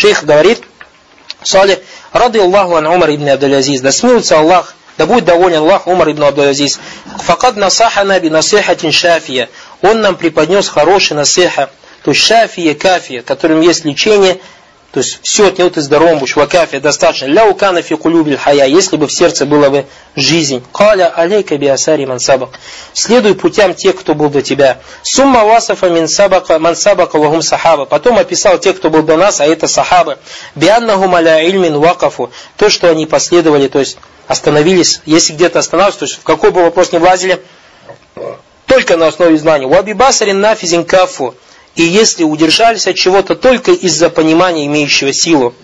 Шейх говорит, Салих, рады Аллаху ан Умар ибн Абдул-Азиз, да смилуется Аллах, да будет доволен Аллах Умар ибн Абдул-Азиз. Факад насахана би насихатин шафия. Он нам преподнес хороший насиха, то есть шафия, кафия, которым есть лечение то есть все от него ты здоровым будешь, вакафия достаточно. Ля укана фи кулюбиль хая, если бы в сердце была бы жизнь. Каля алейка би асари мансабак. Следуй путям тех, кто был до тебя. Сумма васафа мин сабака ман сабака вагум сахаба. Потом описал тех, кто был до нас, а это сахабы. بأنهم على علم وقفوا. То, что они последовали, то есть остановились, если где-то останавливаются, то есть в какой бы вопрос не влазили, только на основе знаний. وببصر نافذ كفوا и если удержались от чего-то только из-за понимания, имеющего силу.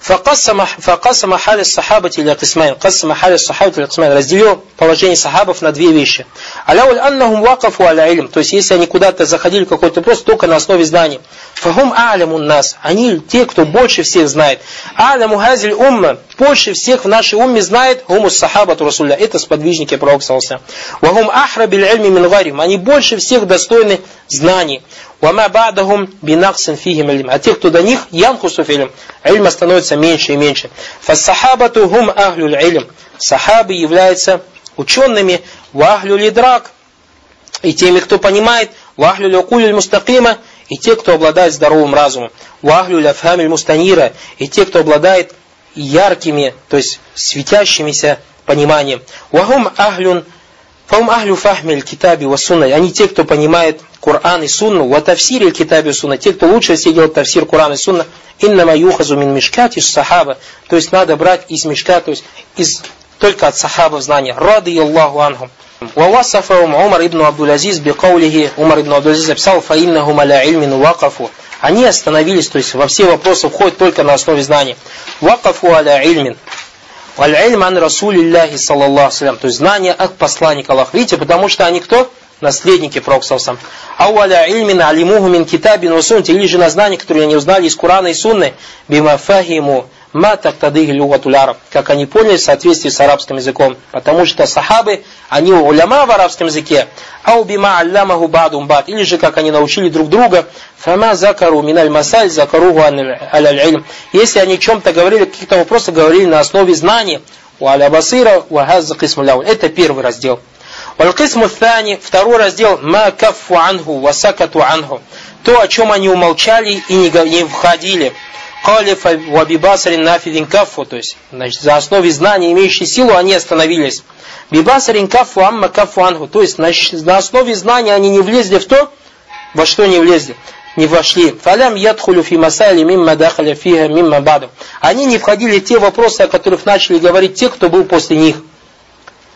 فقسم حال الصحابة إلى قسمين. قسم حال الصحابة إلى قسمين. Разделил положение сахабов на две вещи. الأول أنهم وقفوا على علم. То есть, если они куда-то заходили какой-то вопрос, только на основе знаний. Фахум аляму нас. Они те, кто больше всех знает. Аляму хазиль умма. Больше всех в нашей умме знает гумус сахабату расуля. Это сподвижники пророка Вахум ахра биль альми мин Они больше всех достойны знаний. Вама бадахум бинаксин фихим илм. А те, кто до них, янкусу фильм, ильма становится меньше и меньше. Фассахабату хум ахлюль илм. Сахабы являются учеными, вахлюль идрак. И теми, кто понимает, вахлюль укулюль мустакима, и те, кто обладает здоровым разумом. Вахлюль афхамиль мустанира, и те, кто обладает яркими, то есть светящимися пониманием. Вахум ахлюн Фаум ахлю фахмиль китаби ва сунна. Они те, кто понимает Коран и Сунну. Ва тавсири китаби сунна. Те, кто лучше всего делает тавсир Коран и Сунна. Иннама юхазу мин мишкати сахаба. То есть надо брать из мешка, то есть из только от сахабов знания. Рады Аллаху анхум. ووصفهم عمر ибн Абдул-Азиз бикаулихи Умар ибн Абдул-Азиз написал фаиннахум аля ильмин вакафу. Они остановились, то есть во все вопросы входят только на основе знаний. Вакафу аля ильмин. Аль-Ильм ан Расулиллахи саллаллаху салям. То есть знание от посланника Аллаха. Видите, потому что они кто? Наследники Пророка сам. Ау аля ильмин алимуху мин китабин васунти. Или же на знание, которое они узнали из Курана и Сунны. Бима фахиму ма тактадыхи люгатуль араб. Как они поняли в соответствии с арабским языком. Потому что сахабы, они уляма в арабском языке. Ау бима аллямаху бадум бад. Или же как они научили друг друга. Фама закару миналь масаль закаругу аль ильм. Если они о чем-то говорили, каких-то вопросах говорили на основе знаний. У аля басира, у Это первый раздел. Валькисму Thани, второй раздел, ма каффу анху, васакату анху. То, о чем они умолчали и не входили. Калифа вабибасарин нафидин каффу, то есть, значит, за основе знаний, имеющей силу, они остановились. Бибасарин каффу амма каффу анху, то есть, на, на основе знаний они не влезли в то, во что не влезли не вошли. Фалям ядхулю фи масайли мимма дахаля фиха мимма баду. Они не входили в те вопросы, о которых начали говорить те, кто был после них.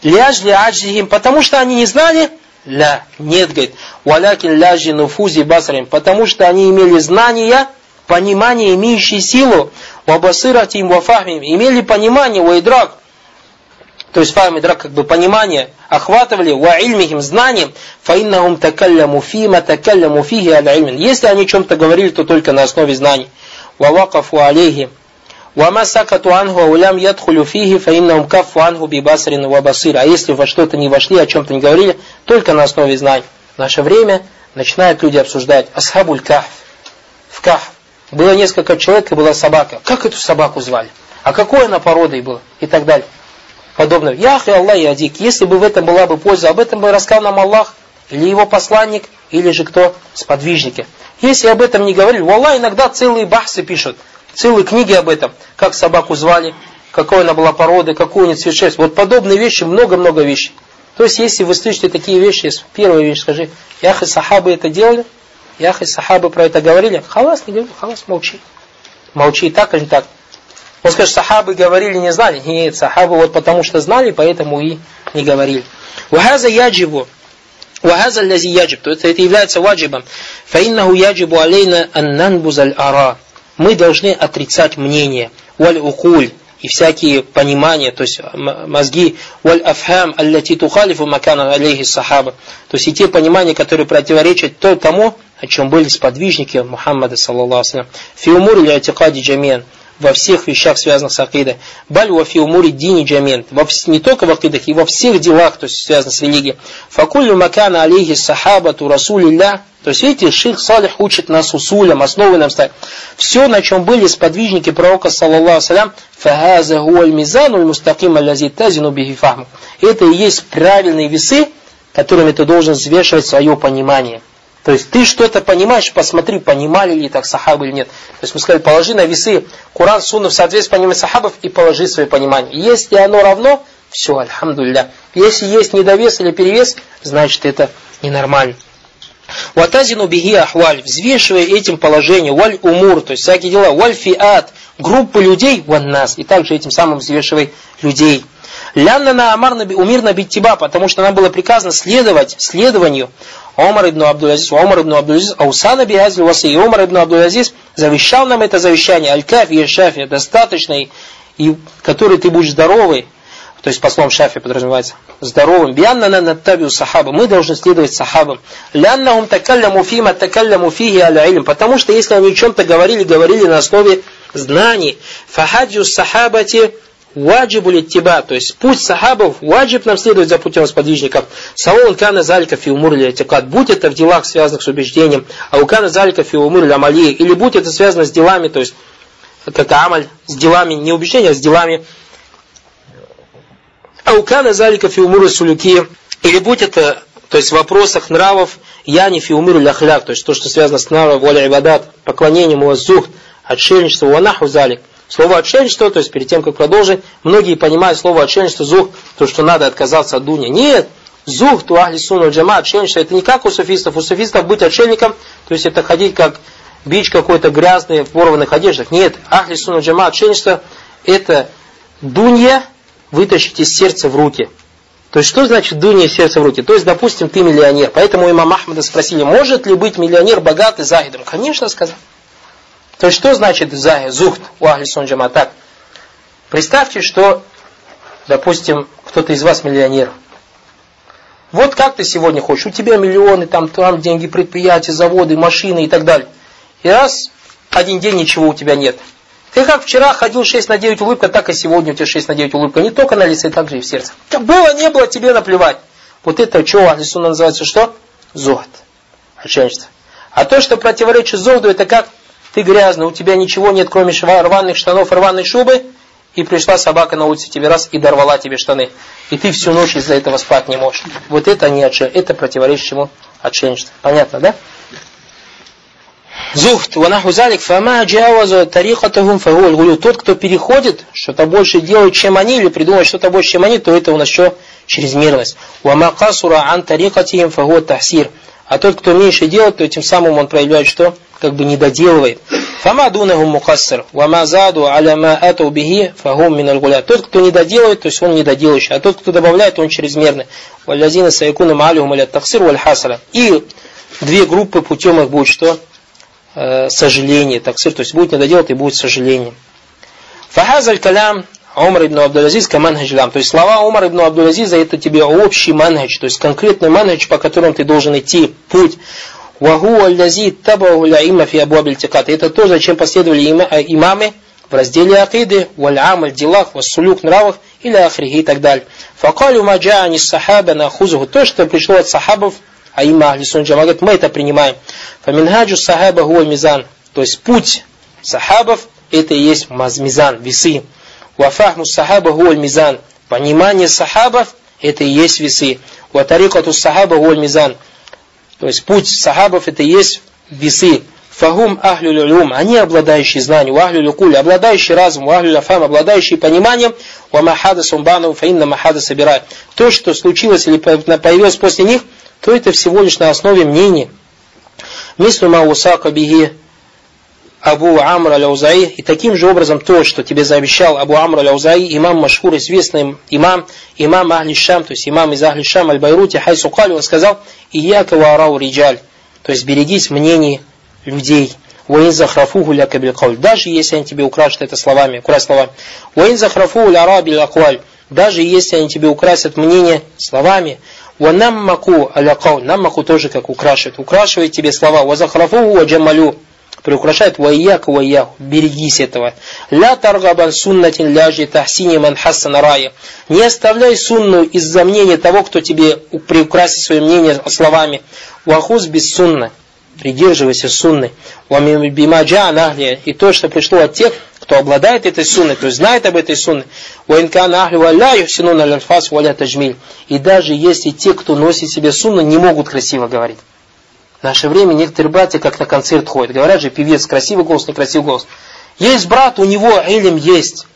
Ляжли аджихим, потому что они не знали, ля, нет, говорит, валякин ляжи нуфузи басарим, потому что они имели знания, понимание, имеющие силу, вабасыратим вафахмим, имели понимание, вайдрак, то есть фахм идрак как бы понимание, охватывали ва ильмихим знанием, фаиннахум такалляму фима такалляму фихи аля. Если они о чем-то говорили, то только на основе знаний. Ва вакафу алейхи. Ва ма сакату анху улям ядхулю фихи, фаиннахум кафу анху бибасрин ва басир. А если во что-то не вошли, о чем-то не говорили, только на основе знаний. В наше время начинают люди обсуждать асхабуль кахф. В кахф. Было несколько человек и была собака. Как эту собаку звали? А какой она породой была? И так далее подобное. Ях и Аллах и Адик. Если бы в этом была бы польза, об этом бы рассказал нам Аллах, или его посланник, или же кто? Сподвижники. Если об этом не говорили, Аллах иногда целые бахсы пишут, целые книги об этом, как собаку звали, какой она была породы, какую у нее цвет шерсть. Вот подобные вещи, много-много вещей. То есть, если вы слышите такие вещи, первая вещь, скажи, ях и сахабы это делали, ях и сахабы про это говорили, халас не говорил, халас молчи. Молчи так или так. Он скажет, сахабы говорили, не знали. Нет, сахабы вот потому что знали, поэтому и не говорили. Вахаза яджибу. Вахаза лязи яджиб. То есть это является ваджибом. Фаиннаху яджибу алейна аннанбузаль ара. Мы должны отрицать мнение. Валь укуль и всякие понимания, то есть мозги, валь афхам, аллати тухалифу макана алейхи сахаба. То есть и те понимания, которые противоречат тому, о чем были сподвижники Мухаммада, саллаллаху алейhi Фи умур или атикади джамиан во всех вещах, связанных с акидой. Баль вафи умури дини джамент. Не только в акидах, и во всех делах, то есть связанных с религией. Факулю макана алейхи сахабату расулилля. То есть, видите, шейх Салих учит нас усулям, основы нам ставит. Все, на чем были сподвижники пророка, саллаллаху салям, фахаза гуаль мизану мустаким алязи тазину бихи Это и есть правильные весы, которыми ты должен взвешивать свое понимание. То есть ты что-то понимаешь, посмотри, понимали ли так сахабы или нет. То есть мы сказали, положи на весы Куран, Сунну в соответствии с пониманием сахабов и положи свое понимание. Если оно равно, все, альхамдулилля. Если есть недовес или перевес, значит это ненормально. Ватазину бихи ахваль, взвешивая этим положение, валь умур, то есть всякие дела, валь фиат, группы людей, ван нас, и также этим самым взвешивай людей. Лянна на амар умир на биттиба, потому что нам было приказано следовать следованию. Омар ибн Абдул-Азиз, Омар ибн Абдул-Азиз, Аусана бихазли васы, и Омар ибн Абдул-Азиз завещал нам это завещание, аль-кафи и шафи, достаточный, и который ты будешь здоровый, то есть по словам Шафи подразумевается, здоровым. Бианна на наттабиу сахаба. Мы должны следовать сахабам. Ляннахум такалляму фима такалляму фихи аля илм. Потому что если они о чем-то говорили, говорили на основе знаний. Фахадью сахабати ваджибу литтиба, то есть путь сахабов, ваджиб нам следовать за путем сподвижников. Саул кана залька фи умур литикат, будь это в делах, связанных с убеждением, а у кана залька фи умур амали, или будь это связано с делами, то есть как амаль, с делами, не убеждения, а с делами Аукана залика фиумуру сулюки, или будь это, то есть в вопросах нравов, я не фиумиру ляхляк, то есть то, что связано с нравом, воля ибадат, поклонением уаззухт, отшельничество, ванаху залик. Слово отшельничество, то есть перед тем, как продолжить, многие понимают слово отшельничество, зух, то, что надо отказаться от дуни. Нет, зух, ту ахли суну джама, отшельничество, это не как у суфистов. У суфистов быть отшельником, то есть это ходить как бич какой-то грязный в порванных одеждах. Нет, ахли суну джама, отшельничество, это дунья, вытащить из сердца в руки. То есть, что значит дунья из сердца в руки? То есть, допустим, ты миллионер. Поэтому имам Ахмада спросили, может ли быть миллионер богатый захидом? Конечно, сказал. То есть, что значит зухт у Ахлисон? Так, представьте, что, допустим, кто-то из вас миллионер. Вот как ты сегодня хочешь, у тебя миллионы, там, там деньги, предприятия, заводы, машины и так далее. И раз, один день ничего у тебя нет – ты как вчера ходил 6 на 9 улыбка, так и сегодня у тебя 6 на 9 улыбка. Не только на лице, так же и в сердце. Было, не было, тебе наплевать. Вот это что Ахлисуна называется что? Зохт. Отшельничество. А то, что противоречит зохду, это как ты грязный, у тебя ничего нет, кроме рваных штанов, рваной шубы, и пришла собака на улице тебе раз и дорвала тебе штаны. И ты всю ночь из-за этого спать не можешь. Вот это не отшельничество. Это противоречит чему? Отшельничество. Понятно, да? Зухт, ванаху залик, фама джаваза тарихатахум фагуль гулю. Тот, кто переходит, что-то больше делает, чем они, или придумывает что-то больше, чем они, то это у нас что? Чрезмерность. Вама касура ан тарихатихим фагу тахсир. А тот, кто меньше делает, то этим самым он проявляет что? Как бы не доделывает. Фама дунахум мукассар. Вама заду аля ма ату бихи фагум миналь гуля. Тот, кто не доделывает, то есть он недоделающий. А тот, кто добавляет, он чрезмерный. Валязина сайкуна маалюхум аля таксир валь хасара. И две группы путем их будет что? э, сожаление, таксир, то есть будет недоделать и будет сожаление. Фахазаль калям Умар ибн Абдул-Азиз. То есть слова Умар ибн Абдул-Азиза это тебе общий манхадж, то есть конкретный манхадж, по которому ты должен идти, путь. Ваху аллази табаху има фи абу Это то, зачем последовали э, имамы в разделе акиды, валь амаль делах, вассулюк нравах или ахрихи и так далее. Факалю маджани сахаба на хузуху. То, что пришло от сахабов, а има Ахли Джама говорит, мы это принимаем. Фаминхаджу сахаба гуа мизан. То есть путь сахабов это и есть мизан, весы. Вафахму сахаба гуа мизан. Понимание сахабов это и есть весы. Ватарикату сахаба гуа мизан. То есть путь сахабов это и есть весы. Фагум ахлю люлюм, они обладающие знанием, ахлю люкуль, обладающие разумом, ахлю ляфам, обладающие пониманием, ва махада сумбану фаинна махада собирает. То, что случилось или появилось после них, то это всего лишь на основе мнений. Мислю Маусака Биги Абу Амр Аляузаи, и таким же образом то, что тебе завещал Абу Амр Аляузаи, имам Машхур, известный имам, имам Ахли Шам, то есть имам из Ахли Шам Аль-Байрути, Хайсу Кали, он сказал, Ияка Варау Риджаль, то есть берегись мнений людей. Уин захрафуху ля Даже если они тебе украшат это словами, украсть словами. Уин захрафуху ля раби Даже если они тебе украсят мнение словами. Ванаммаку аля Наммаку тоже как украшивает. Украшивает тебе слова. Вазахрафу ва джамалю. Приукрашает ваяк ваяк, берегись этого. Ля таргабан суннатин ляжи тахсини ман хассана рая. Не оставляй сунну из-за мнения того, кто тебе приукрасит свое мнение словами. Вахуз без сунна. Придерживайся сунны. Бимаджа нахли. И то, что пришло от тех, кто обладает этой сунной, то есть знает об этой сунне. И даже если те, кто носит себе сунну, не могут красиво говорить. В наше время некоторые братья как на концерт ходят. Говорят же, певец, красивый голос, некрасивый голос. Есть брат, у него илим есть.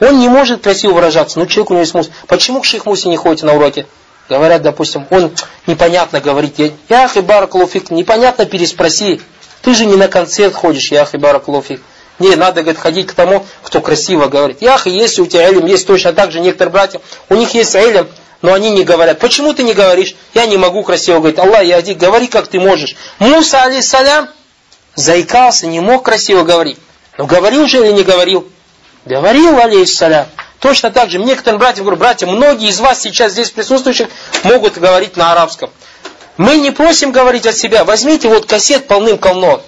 Он не может красиво выражаться, но человек у него есть мус. Почему к шейх Мусе не ходите на уроки? Говорят, допустим, он непонятно говорит. Ях и баракулуфик, непонятно переспроси. Ты же не на концерт ходишь, ях и баракулуфик. Не, надо, говорит, ходить к тому, кто красиво говорит. Ях, если у тебя илим, есть точно так же некоторые братья, у них есть илим, но они не говорят. Почему ты не говоришь? Я не могу красиво говорить. Аллах, я один, говори как ты можешь. Муса, алейсалям, заикался, не мог красиво говорить. Но говорил же или не говорил? Говорил, алейсалям. Точно так же, некоторым братьям говорю, братья, многие из вас сейчас здесь присутствующих могут говорить на арабском. Мы не просим говорить от себя. Возьмите вот кассет полным-полно.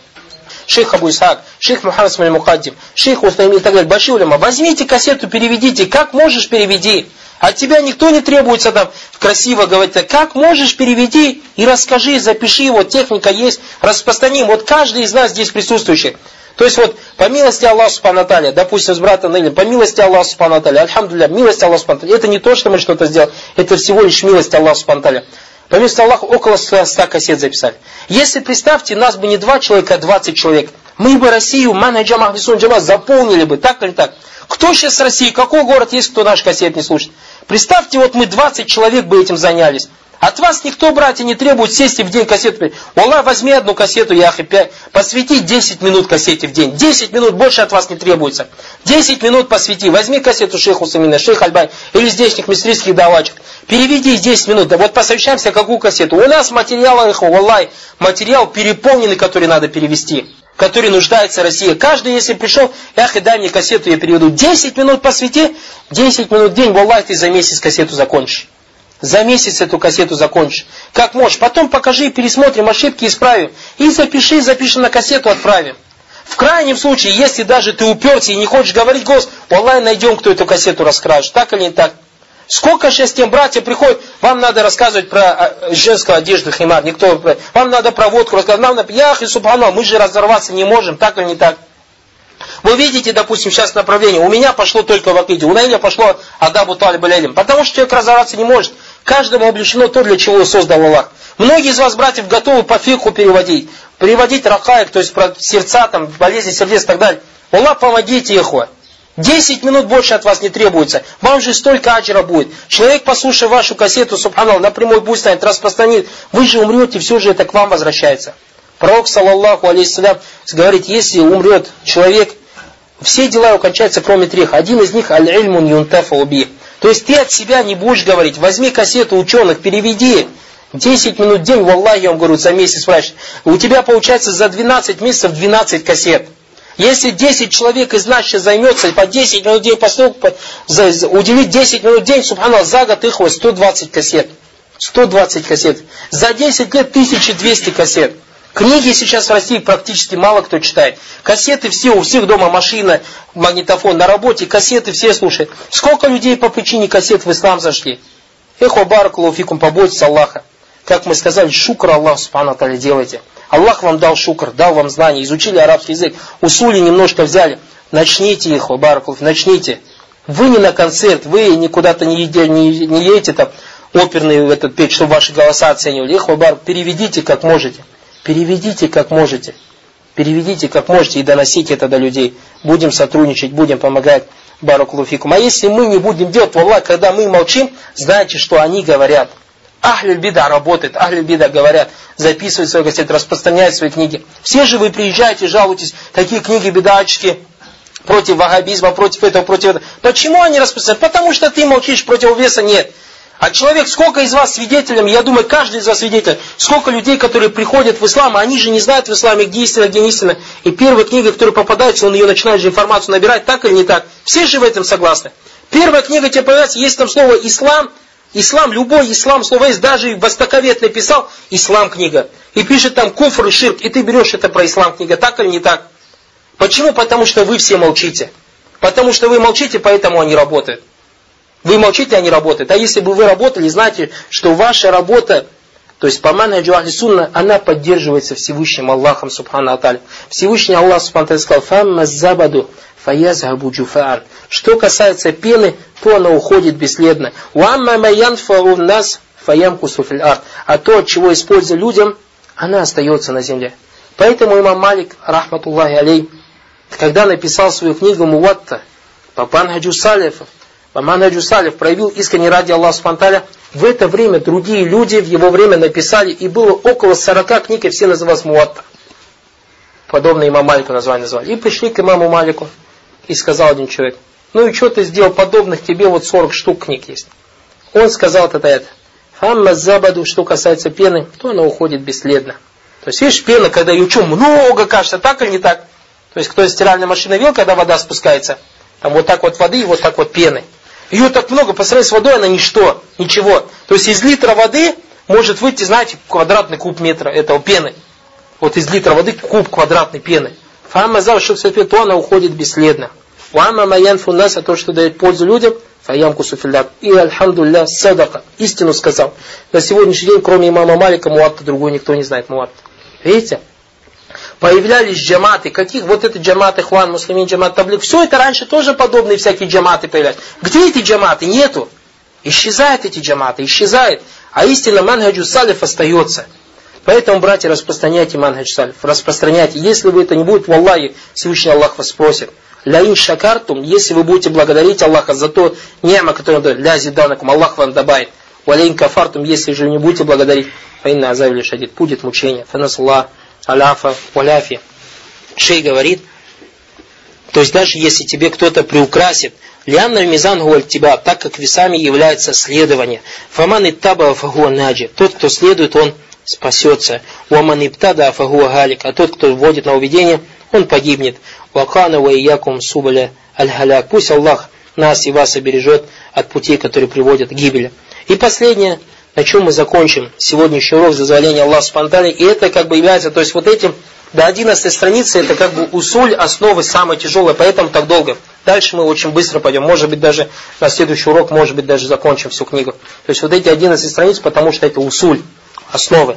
Шейх Абу Исхак, шейх Мухаммад Смаль Мухаддим, шейх Усаймин и так далее, большие улема. Возьмите кассету, переведите. Как можешь, переведи. От тебя никто не требуется там красиво говорить. Как можешь, переведи и расскажи, запиши. Вот техника есть, распространим. Вот каждый из нас здесь присутствующих. То есть вот по милости Аллаха Субхану допустим, с братом Нелем, по милости Аллаха Субхану Аталя, милость Аллаха Субхану это не то, что мы что-то сделали, это всего лишь милость Аллаха Субхану. По милости Аллаха около 100 кассет записали. Если, представьте, нас бы не два человека, а 20 человек, мы бы Россию, Манаджам Ахлисун Джама, заполнили бы, так или так. Кто сейчас с России, какой город есть, кто наш кассет не слушает? Представьте, вот мы 20 человек бы этим занялись. От вас никто, братья, не требует сесть и в день кассету. Аллах, возьми одну кассету, Яхи, 5, посвяти 10 минут кассете в день. 10 минут больше от вас не требуется. 10 минут посвяти. Возьми кассету шейху Самина, шейх Альбай или здешних мистрийских давачек. Переведи 10 минут. Да вот посовещаемся, какую кассету. У нас материал, Аллах, материал переполненный, который надо перевести который нуждается Россия. Каждый, если пришел, эх, и дай мне кассету, я переведу. 10 минут посвяти, 10 минут в день, Аллах, ты за месяц кассету закончишь. За месяц эту кассету закончишь. Как можешь. Потом покажи, пересмотрим ошибки, исправим. И запиши, запиши на кассету, отправим. В крайнем случае, если даже ты уперся и не хочешь говорить голос, Аллах, найдем, кто эту кассету расскажет. Так или не так? Сколько сейчас тем братья приходят, вам надо рассказывать про а, женскую одежду, химар, никто, вам надо про водку рассказывать, нам надо, ях и субхану, мы же разорваться не можем, так или не так. Вы видите, допустим, сейчас направление, у меня пошло только в Акиде, у Наиля пошло Адабу Талиб потому что человек разорваться не может. Каждому облечено то, для чего создал Аллах. Многие из вас, братьев, готовы по фикху переводить. Переводить ракаек, то есть про сердца, там, болезни сердец и так далее. Аллах, помогите, ихуа. Десять минут больше от вас не требуется. Вам же столько аджира будет. Человек, послушав вашу кассету, субханаллах, напрямую пусть станет, распространит. Вы же умрете, все же это к вам возвращается. Пророк, саллаллаху алейхиссалям, говорит, если умрет человек, все дела его кроме трех. Один из них аль-ильмун юнтафа уби. То есть ты от себя не будешь говорить. Возьми кассету ученых, переведи. 10 минут в день, в Аллахе, я вам говорю, за месяц врач. У тебя получается за 12 месяцев 12 кассет. Если 10 человек из нас сейчас займется, по 10 минут в день послуг, уделить 10 минут в день, субханаллах, за год их 120 кассет. 120 кассет. За 10 лет 1200 кассет. Книги сейчас в России практически мало кто читает. Кассеты все, у всех дома машина, магнитофон, на работе кассеты все слушают. Сколько людей по причине кассет в ислам зашли? Эхо баракулуфикум, побойтесь Аллаха. Как мы сказали, шукр Аллах, субхану делайте. Аллах вам дал шукр, дал вам знания, изучили арабский язык, усули немножко взяли. Начните их, Баракулов, начните. Вы не на концерт, вы не куда-то не, еде, не, не едете там оперный в этот петь, чтобы ваши голоса оценивали. Их, Барак, переведите как можете. Переведите как можете. Переведите как можете и доносите это до людей. Будем сотрудничать, будем помогать. Баракулуфикум. А если мы не будем делать, то Аллах, когда мы молчим, знаете, что они говорят. Ахлюль бида работает, ахлюль бида говорят, записывают свои кассеты, распространяют свои книги. Все же вы приезжаете, жалуетесь, такие книги бедачки, против вагабизма, против этого, против этого. Почему они распространяют? Потому что ты молчишь, противовеса нет. А человек, сколько из вас свидетелями, я думаю, каждый из вас свидетель, сколько людей, которые приходят в ислам, а они же не знают в исламе, где истина, где не истина. И первая книга, которая попадается, он ее начинает же информацию набирать, так или не так. Все же в этом согласны. Первая книга тебе появляется, есть там слово «ислам», Ислам, любой ислам, слово есть, даже востоковед написал, ислам книга. И пишет там куфр и ширк, и ты берешь это про ислам книга, так или не так? Почему? Потому что вы все молчите. Потому что вы молчите, поэтому они работают. Вы молчите, они работают. А если бы вы работали, знаете, что ваша работа, то есть по манхаджу ахли сунна, она поддерживается Всевышним Аллахом, субхану аталя. Всевышний Аллах, субхану сказал, «Фамма забаду фаязгабу джуфаан». Что касается пены, то она уходит бесследно. «Уамма маянфау нас фаямку фил арт». А то, от чего используя людям, она остается на земле. Поэтому имам Малик, рахматуллахи алей, когда написал свою книгу Муатта по Панхаджу Салифов, по Манхаджу Салиф проявил искренне ради Аллаха Субтитры в это время другие люди в его время написали, и было около 40 книг, и все назывались Муатта. Подобно имаму Малику название назвали. И пришли к имаму Малику, и сказал один человек, ну и что ты сделал подобных тебе, вот 40 штук книг есть. Он сказал это это. Фамма забаду, что касается пены, то она уходит бесследно. То есть, видишь, пена, когда ее что, много кажется, так или не так? То есть, кто из стиральной машины видел, когда вода спускается? Там вот так вот воды и вот так вот пены. Ее так много, по сравнению с водой она ничто, ничего. То есть, из литра воды может выйти, знаете, квадратный куб метра этого пены. Вот из литра воды куб квадратной пены. Фама зав, что все то она уходит бесследно. Уама маян фуннас, а то, что дает пользу людям, фаямку суфиллят. И альхамдулля садака. Истину сказал. На сегодняшний день, кроме имама Малика, муатта другой никто не знает муатта. Видите? Появлялись джаматы. Каких? Вот это джаматы, хван, муслимин, джамат, таблик. Все это раньше тоже подобные всякие джаматы появлялись. Где эти джаматы? Нету. Исчезают эти джаматы, исчезает. А истина манхаджу салиф остается. Поэтому, братья, распространяйте манхадж салиф. Распространяйте. Если вы это не будет, в Аллахе, Всевышний Аллах вас спросит. Ляин шакартум, если вы будете благодарить Аллаха за то нема, которое он дает, ля зиданакум, Аллах вам добавит. Валяин кафартум, если же не будете благодарить, фаинна азавили шадид, будет мучение. Фанас Аллах аляфа, валяфи. Шей говорит, то есть даже если тебе кто-то приукрасит, Лианна мизан гуаль тебя, так как весами является следование. Фаман иттаба фагуа наджи. Тот, кто следует, он спасется. Уаман иптада фагуа галик. А тот, кто вводит на уведение, он погибнет. Вакана ва иякум субаля аль Пусть Аллах нас и вас обережет от путей, которые приводят к гибели. И последнее, на чем мы закончим сегодняшний урок зазволения Аллаха спонтанно. И это как бы является, то есть вот этим до 11 страницы это как бы усуль основы самое тяжелое, поэтому так долго. Дальше мы очень быстро пойдем. Может быть даже на следующий урок, может быть даже закончим всю книгу. То есть вот эти 11 страниц, потому что это усуль, основы.